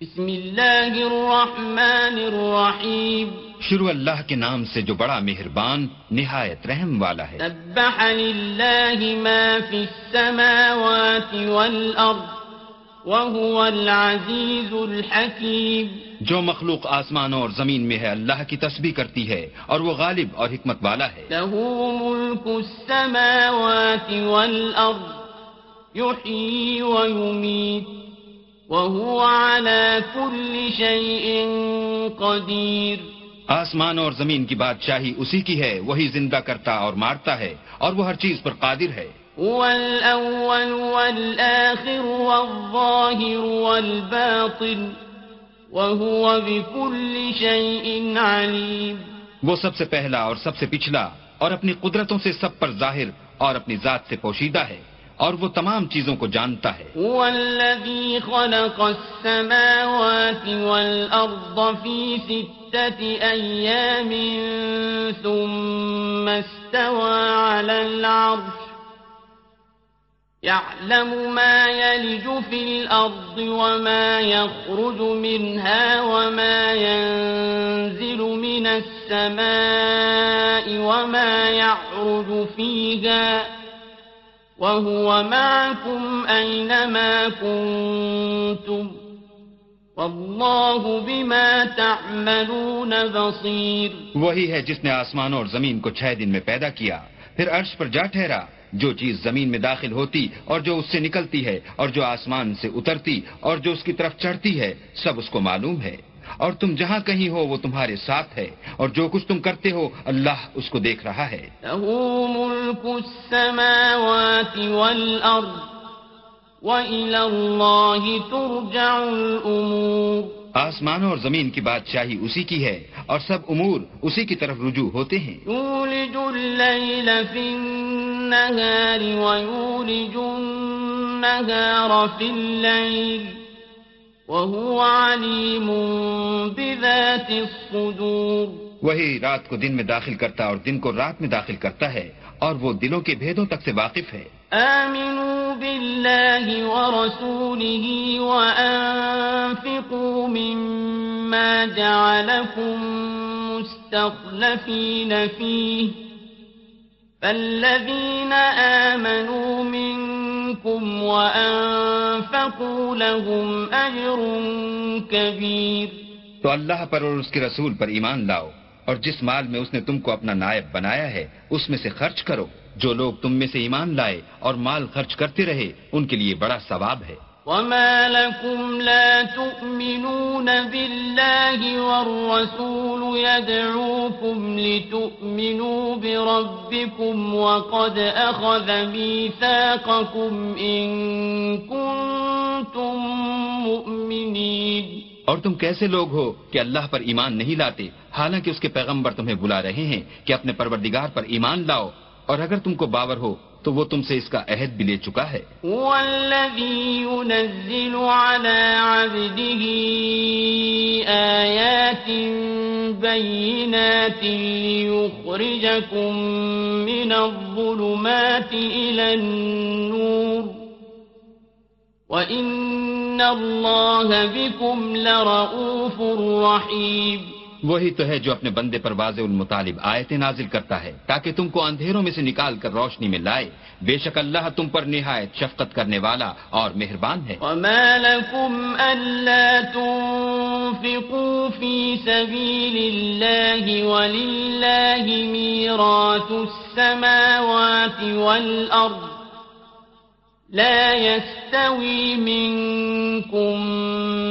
بسم اللہ الرحمن الرحیم شروع اللہ کے نام سے جو بڑا مہربان نہایت رحم والا ہے۔ سبح للہ ما فی السماوات والارض وهو العزیز الحکیم۔ جو مخلوق آسمان اور زمین میں ہے اللہ کی تسبیح کرتی ہے اور وہ غالب اور حکمت والا ہے۔ له ملك السماوات والأرض يحيي ويميت وهو على كل شيء قدير۔ آسمان اور زمین کی بادشاہی اسی کی ہے وہی زندہ کرتا اور مارتا ہے اور وہ ہر چیز پر قادر ہے۔ هو الأول والآخر والظاهر والباطن وهو بكل شيء عليم۔ وہ سب سے پہلا اور سب سے پچھلا اور اپنی قدرتوں سے سب پر ظاہر اور اپنی ذات سے پوشیدہ ہے۔ اور وہ تمام چیزوں کو جانتا ہے۔ هو الذي خلق السماوات والأرض في ستة أيام ثم استوى على العرش۔ يعلم ما يلج في الأرض وما يخرج منها وما ينزل من السماء وما يعرج فيها۔ وهو معكم أينما كنتم والله بما تعملون بصير۔ وہی ہے جس نے آسمان اور زمین کو چھ دن میں پیدا کیا۔ پھر عرش پر جا ٹھہرا۔ جو چیز زمین میں داخل ہوتی اور جو اس سے نکلتی ہے اور جو آسمان سے اترتی اور جو اس کی طرف چڑھتی ہے، سب اس کو معلوم ہے۔ اور تم جہاں کہیں ہو وہ تمہارے ساتھ ہے اور جو کچھ تم کرتے ہو اللہ اس کو دیکھ رہا ہے۔ ملك السماوات والأرض وإلى الله ترجع الأمور۔ آسمان اور زمین کی بادشاہی اسی کی ہے اور سب امور اسی کی طرف رجوع ہوتے ہیں۔ يولج الليل في النهار ويولج النهار في الليل۔ وهو عليم بذات الصدور. وہی رات کو دن میں داخل کرتا اور دن کو رات میں داخل کرتا ہے اور وہ دلوں کے بھیدوں تک سے واقف ہے۔ آمنوا بالله ورسوله وأنفقوا مما جعلكم مستخلفين فيه فالذين آمنوا منكم وأنفقوا لهم أجر كبير۔ تو اللہ پر اور اس کے رسول پر ایمان لاؤ، اور جس مال میں اس نے تم کو اپنا نائب بنایا ہے، اس میں سے خرچ کرو۔ جو لوگ تم میں سے ایمان لائے اور مال خرچ کرتے رہے، ان کے لیے بڑا ثواب ہے۔ وما لكم لا تؤمنون بالله والرسول يدعوكم لتؤمنوا بربكم وقد أخذ ميثاقكم إن كنتم مؤمنين اور تم کیسے لوگ ہو کہ اللہ پر ایمان نہیں لاتے؟ حالانکہ اس کے پیغمبر تمہیں بلا رہے ہیں کہ اپنے پروردگار پر ایمان لاؤ اور اگر تم کو باور ہو تو وہ تم سے اس کا عہد بھی لے چکا ہے۔ هو الذي ينزل على عبده ليخرجكم من الظلمات النور بكم لرؤوف وہی تو ہے جو اپنے بندے پر واضح المطالب آیتیں نازل کرتا ہے، تاکہ تم کو اندھیروں میں سے نکال کر روشنی میں لائے۔ بے شک اللہ تم پر نہایت شفقت کرنے والا اور مہربان ہے۔ وما لكم ألا تنفقوا في سبيل الله ولله ميراث السماوات والأرض لا يستوي منكم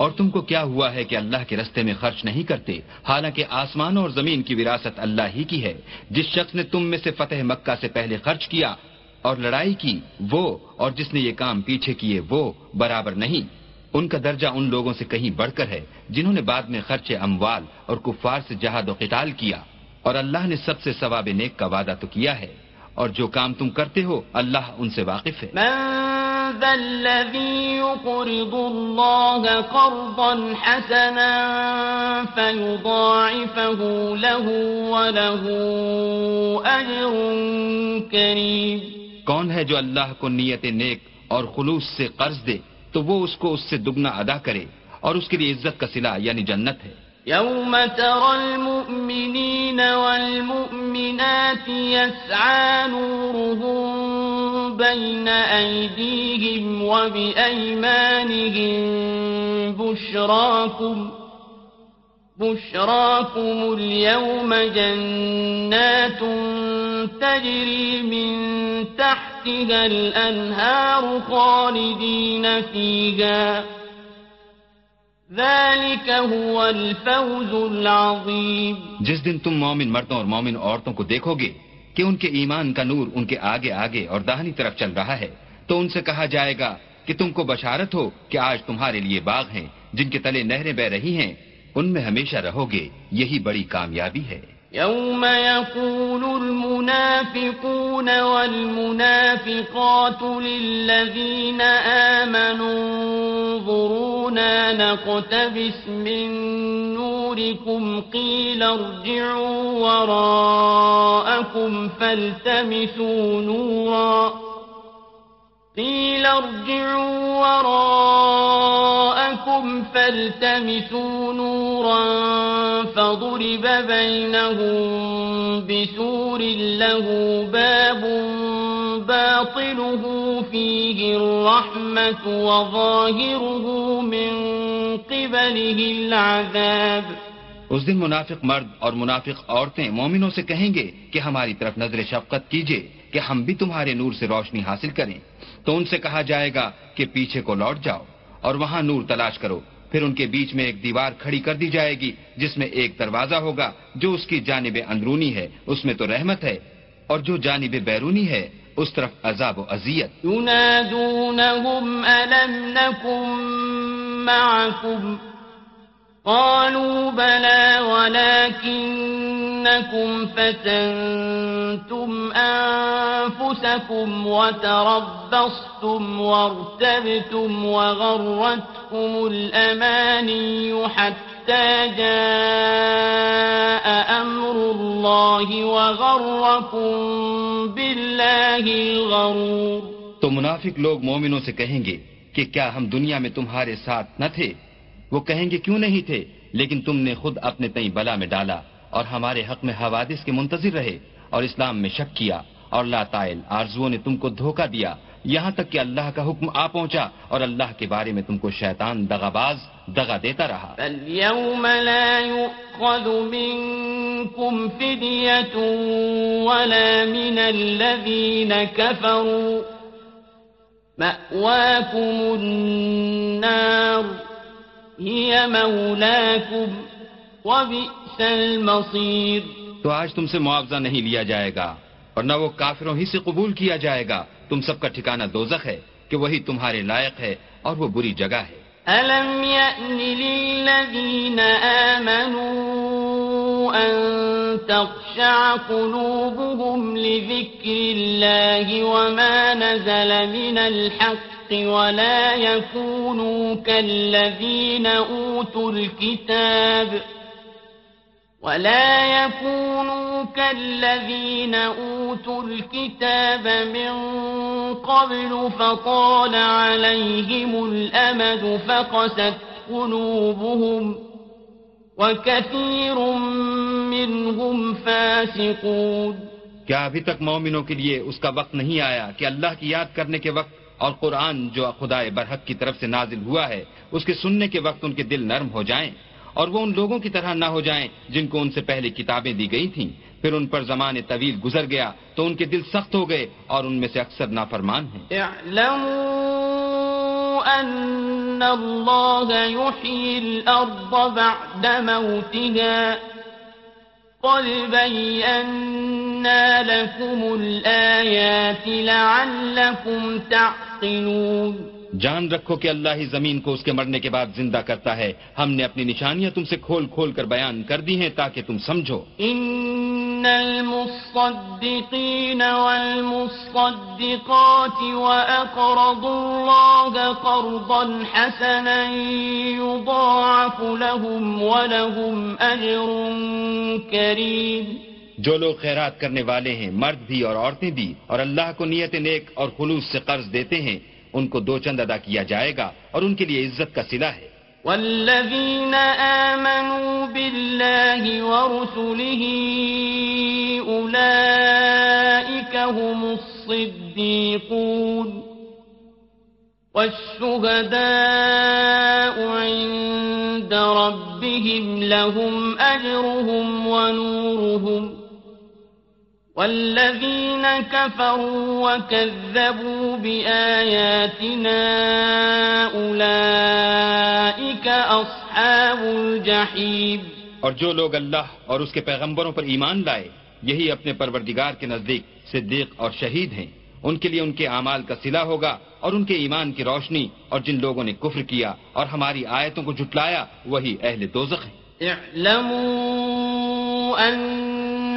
اور تم کو کیا ہوا ہے کہ اللہ کے رستے میں خرچ نہیں کرتے؟ حالانکہ آسمان اور زمین کی وراثت اللہ ہی کی ہے۔ جس شخص نے تم میں سے فتح مکہ سے پہلے خرچ کیا اور لڑائی کی، وہ اور جس نے یہ کام پیچھے کیے، وہ برابر نہیں۔ ان کا درجہ ان لوگوں سے کہیں بڑھ کر ہے، جنہوں نے بعد میں خرچ اموال اور کفار سے جہاد و قتال کیا۔ اور اللہ نے سب سے ثواب نیک کا وعدہ تو کیا ہے۔ اور جو کام تم کرتے ہو، اللہ ان سے واقف ہے۔ ذا الذي يقرض الله قرضا حسنا فيضاعفه له وله أجر كريم. کون ہے جو اللہ کو نیت نیک اور خلوص سے قرض دے تو وہ اس کو اس سے دگنا ادا کرے اور اس کے لیے عزت کا صلہ یعنی جنت ہے۔ يوم ترى المؤمنين والمؤمنات يسعى نورهم بين أيديهم وبأيمانهم بشراكم بشراكم اليوم جنات تجري من تحتها الأنهار خالدين فيها ذلك هو الفوز العظيم جس دن تم مومن مردوں اور مومن عورتوں کو دیکھو گے کہ ان کے ایمان کا نور ان کے آگے آگے اور داہنی طرف چل رہا ہے، تو ان سے کہا جائے گا کہ تم کو بشارت ہو کہ آج تمہارے لیے باغ ہیں، جن کے تلے نہریں بہ رہی ہیں، ان میں ہمیشہ رہو گے، یہی بڑی کامیابی ہے۔ يوم يقول المنافقون والمنافقات للذين آمنوا انظرونا نقتبس من نوركم قيل ارجعوا وراءكم فالتمسوا نورا قيل ارجعوا وراءكم فالتمسوا نورا فضرب بينهم بسور له باب باطله فيه الرحمة وظاهره من قبله العذاب اس دن منافق مرد اور منافق عورتیں مومنوں سے کہیں گے کہ ہماری طرف نظر شفقت کیجیے کہ ہم بھی تمہارے نور سے روشنی حاصل کریں۔ تو ان سے کہا جائے گا کہ پیچھے کو لوٹ جاؤ اور وہاں نور تلاش کرو۔ پھر ان کے بیچ میں ایک دیوار کھڑی کر دی جائے گی، جس میں ایک دروازہ ہوگا، جو اس کی جانب اندرونی ہے۔ اس میں تو رحمت ہے، اور جو جانب بیرونی ہے، اس طرف عذاب و اذیت۔ ينادونهم، ألم نكن معكم؟ قالوا بلى ولكنكم فتنتم أنفسكم وتربصتم وارتبتم وغرتكم الأماني حتى جاء أمر الله وغركم بالله الغرور تو منافق لوگ مومنوں سے کہیں گے کہ کیا ہم دنیا میں تمہارے ساتھ نہ تھے؟ وہ کہیں گے کیوں نہیں تھے؟ لیکن تم نے خود اپنے تئیں بلا میں ڈالا۔ اور ہمارے حق میں حوادث کے منتظر رہے اور اسلام میں شک کیا اور لا تائل آرزوؤں نے تم کو دھوکہ دیا۔ یہاں تک کہ اللہ کا حکم آ پہنچا اور اللہ کے بارے میں تم کو شیطان دغاباز دغا دیتا رہا۔ فاليوم لا يؤخذ منكم فدية ولا من الذين كفروا مأواكم النار هي مولاكم وبئس المصير۔ تو آج تم سے معاوضہ نہیں لیا جائے گا اور نہ وہ کافروں ہی سے قبول کیا جائے گا۔ تم سب کا ٹھکانہ دوزخ ہے کہ وہی تمہارے لائق ہے اور وہ بری جگہ ہے۔ ألم يأن للذين آمنوا أن تخشع قلوبهم لذكر الله وما نزل من الحق ولا يكونوا كالذين أوتوا الكتاب۔ ولا يكونوا كالذين أوتوا الكتاب من قبل فطال عليهم الأمد فقست قلوبهم وكثير منهم فاسقون کیا ابھی تک مومنوں کے لیے اس کا وقت نہیں آیا کہ اللہ کی یاد کرنے کے وقت اور قرآن جو خدا برحق کی طرف سے نازل ہوا ہے، اس کے سننے کے وقت ان کے دل نرم ہو جائیں؟ اور وہ ان لوگوں کی طرح نہ ہو جائیں جن کو ان سے پہلے کتابیں دی گئی تھیں۔ پھر ان پر زمان طویل گزر گیا تو ان کے دل سخت ہو گئے اور ان میں سے اکثر نافرمان ہیں۔ اعلموا أن الله يحيي بعد موتها قد بينا لكم الآيات لعلكم تعقلون۔ جان رکھو کہ اللہ ہی زمین کو اس کے مرنے کے بعد زندہ کرتا ہے۔ ہم نے اپنی نشانیاں تم سے کھول کھول کر بیان کر دی ہیں تاکہ تم سمجھو۔ ان المصدقین والمصدقات واقرضوا الله قرضا حسنا يضاعف لهم ولهم اجر کریم جو لوگ خیرات کرنے والے ہیں مرد بھی اور عورتیں بھی اور اللہ کو نیت نیک اور خلوص سے قرض دیتے ہیں۔ ان کو دو چند ادا کیا جائے گا اور ان کے لیے عزت کا سلا ہے۔ والذین آمنوا باللہ ورسله اولئیک هم الصدیقون۔ والشهداء عند ربهم، لهم أجرهم ونورهم۔ والذين كفروا وكذبوا بآياتنا أولئك أصحاب الجحيم اور جو لوگ اللہ اور اس کے پیغمبروں پر ایمان لائے یہی اپنے پروردگار کے نزدیک صدیق اور شہید ہیں۔ ان کے لیے ان کے اعمال کا صلح ہوگا اور ان کے ایمان کی روشنی اور جن لوگوں نے کفر کیا اور ہماری آیتوں کو جھٹلایا وہی اہل دوزخ ہیں۔ اعلموا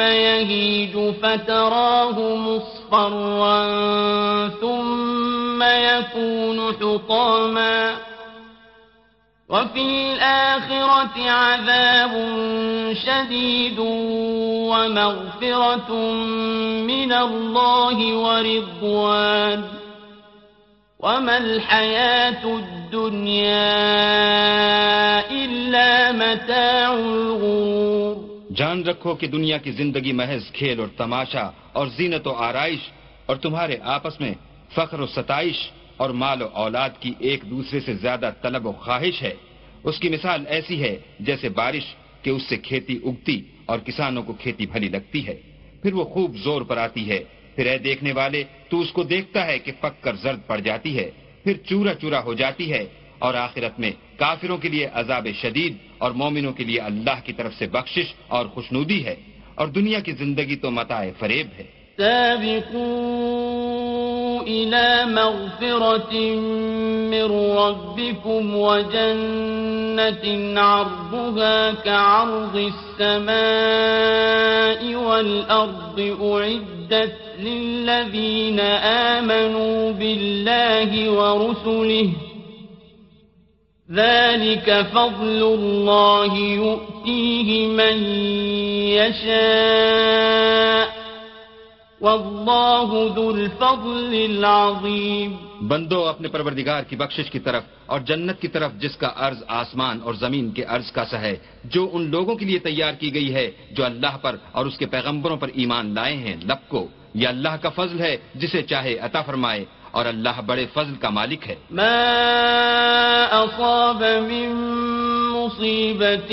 يهيج فتراه مصفرا ثم يكون حطاما وفي الآخرة عذاب شديد ومغفرة من الله ورضوان وما الحياة الدنيا إلا متاع الغرور جان رکھو کہ دنیا کی زندگی محض کھیل اور تماشا اور زینت و آرائش اور تمہارے آپس میں فخر و ستائش اور مال و اولاد کی ایک دوسرے سے زیادہ طلب و خواہش ہے۔ اس کی مثال ایسی ہے جیسے بارش کہ اس سے کھیتی اگتی اور کسانوں کو کھیتی بھلی لگتی ہے۔ پھر وہ خوب زور پر آتی ہے۔ پھر اے دیکھنے والے، تو اس کو دیکھتا ہے کہ پک کر زرد پڑ جاتی ہے۔ پھر چورا چورا ہو جاتی ہے اور آخرت میں کافروں کے لیے عذاب شدید اور مومنوں کے لیے اللہ کی طرف سے بخشش اور خوشنودی ہے اور دنیا کی زندگی تو متاع فریب ہے۔ سابقوا إلى مغفرة من ربكم وجنة عرضها كعرض السماء والأرض أعدت للذين آمنوا بالله ورسله ذلك فضل الله يؤتيه من يشاء واللہ ذو الفضل العظیم بندو، اپنے پروردگار کی بخشش کی طرف اور جنت کی طرف جس کا عرض آسمان اور زمین کے عرض کا سا ہے، جو ان لوگوں کے لیے تیار کی گئی ہے، جو اللہ پر اور اس کے پیغمبروں پر ایمان لائے ہیں، لب کو، یہ اللہ کا فضل ہے، جسے چاہے عطا فرمائے۔ اور اللہ بڑے فضل کا مالک ہے۔ ما اصاب من مصیبت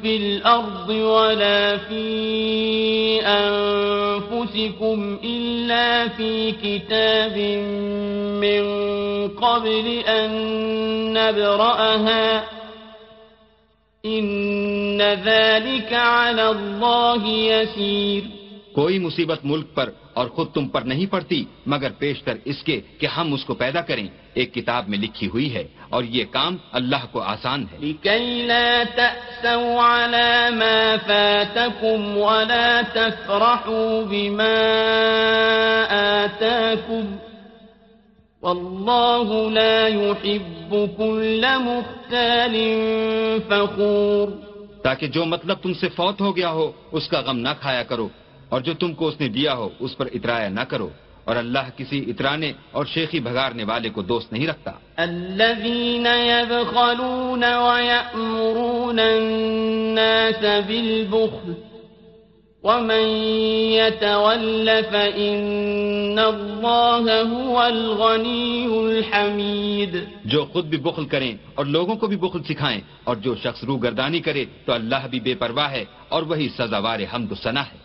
فی الارض ولا فی انفسکم الا فی کتاب من قبل ان نبرأها ان ذلك على الله يسير کوئی مصیبت ملک پر اور خود تم پر نہیں پڑتی مگر پیشتر اس کے کہ ہم اس کو پیدا کریں۔ ایک کتاب میں لکھی ہوئی ہے اور یہ کام اللہ کو آسان ہے۔ تاکہ جو مطلب تم سے فوت ہو گیا ہو اس کا غم نہ کھایا کرو۔ اور جو تم کو اس نے دیا ہو اس پر اترایا نہ کرو۔ اور اللہ کسی اترانے اور شیخی بھگارنے والے کو دوست نہیں رکھتا۔ الذين يبخلون ويأمرون الناس بالبخل ومن يتول فإن الله هو الغني الحميد۔ جو خود بھی بخل کریں اور لوگوں کو بھی بخل سکھائیں اور جو شخص رو گردانی کرے تو اللہ بھی بے پرواہ ہے اور وہی سزاوار حمد و ثنا ہے۔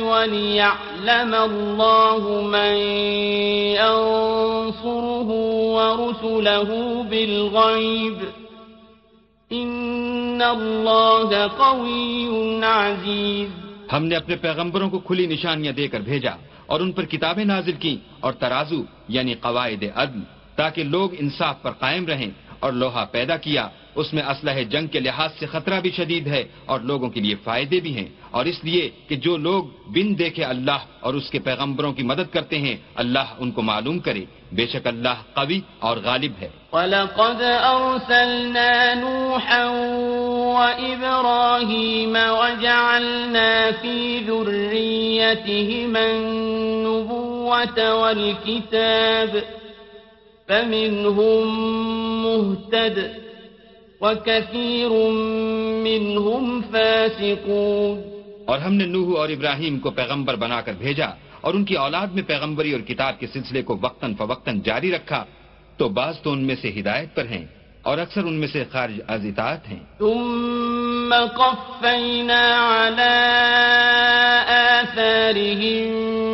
وليعلم الله من ينصره ورسله بالغيب. إن الله قوي عزيز. ہم نے اپنے پیغمبروں کو کھلی نشانیاں دے کر بھیجا اور ان پر کتابیں نازل کی اور ترازو یعنی قواعد عدل، تاکہ لوگ انصاف پر قائم رہیں اور لوہا پیدا کیا اس میں اسلحہ جنگ کے لحاظ سے خطرہ بھی شدید ہے اور لوگوں کے لیے فائدے بھی ہیں۔ اور اس لیے کہ جو لوگ بن دیکھے اللہ اور اس کے پیغمبروں کی مدد کرتے ہیں، اللہ ان کو معلوم کرے۔ بے شک اللہ قوی اور غالب ہے۔ وَلَقَدْ أَرْسَلْنَا نُوحًا وَإِبْرَاهِيمَ وَجَعَلْنَا فِي ذُرِّيَّتِهِمَا النُّبُوَّةَ وَالْكِتَابَ فَمِنْهُمْ مُهْتَدٍ وَكَثِيرٌ مِّنْهُمْ فَاسِقُونَ اور ہم نے نوح اور ابراہیم کو پیغمبر بنا کر بھیجا اور ان کی اولاد میں پیغمبری اور کتاب کے سلسلے کو وقتاً فوقتاً جاری رکھا تو بعض تو ان میں سے ہدایت پر ہیں اور اکثر ان میں سے خارج از اطاعت ہیں۔ ثم قفينا على آثارهم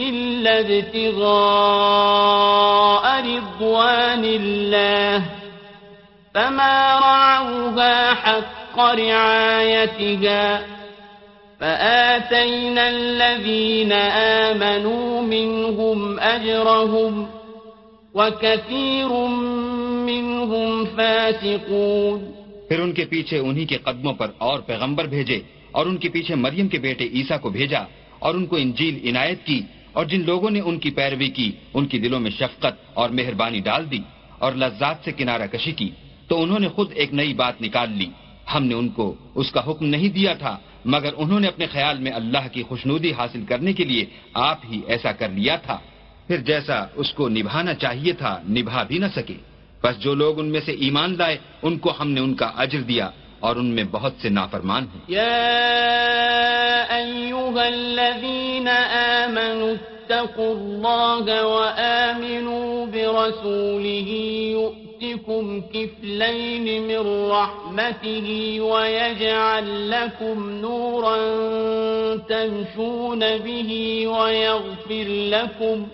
إلا ابتغاء رضوان الله فما رعوها حق رعايتها فآتينا الذين آمنوا منهم أجرهم وكثير منهم فاسقون پھر ان کے پیچھے انہی کے قدموں پر اور پیغمبر بھیجے اور ان کے پیچھے مریم کے بیٹے عیسیٰ کو بھیجا اور ان کو انجیل عنایت کی اور جن لوگوں نے ان کی پیروی کی، ان کی دلوں میں شفقت اور مہربانی ڈال دی اور لذات سے کنارہ کشی کی، تو انہوں نے خود ایک نئی بات نکال لی۔ ہم نے ان کو اس کا حکم نہیں دیا تھا، مگر انہوں نے اپنے خیال میں اللہ کی خوشنودی حاصل کرنے کے لیے آپ ہی ایسا کر لیا تھا۔ پھر جیسا اس کو نبھانا چاہیے تھا، نبھا بھی نہ سکے۔ بس جو لوگ ان میں سے ایمان لائے، ان کو ہم نے ان کا اجر دیا اور ان میں بہت سے نافرمان ہیں۔ آمنوا اتقوا الله وآمنوا برسوله يؤتكم كفلين من رحمته ويجعل لكم نورا تمشون به ويغفر لكم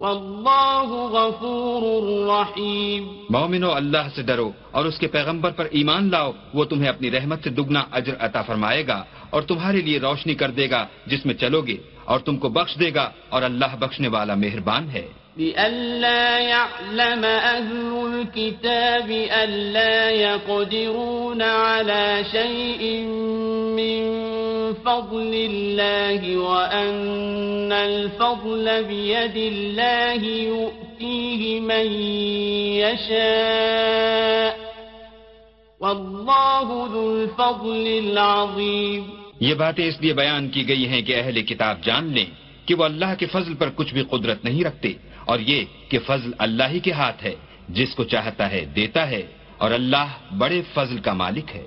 والله غفور رحيم مومنو اللہ سے ڈرو اور اس کے پیغمبر پر ایمان لاؤ، وہ تمہیں اپنی رحمت سے دگنا اجر عطا فرمائے گا اور تمہارے لیے روشنی کر دے گا، جس میں چلو گے۔ اور تم کو بخش دے گا اور اللہ بخشنے والا مہربان ہے۔ لئلا يعلم أهل الكتاب ألا يقدرون على شيء من فضل الله وأن الفضل بيد الله يؤتيه من يشاء. والله ذو الفضل العظيم. یہ باتیں اس لیے بیان کی گئی ہیں کہ اہل کتاب جان لیں کہ وہ اللہ کے فضل پر کچھ بھی قدرت نہیں رکھتے اور یہ کہ فضل اللہ ہی کے ہاتھ ہے، جس کو چاہتا ہے دیتا ہے اور اللہ بڑے فضل کا مالک ہے۔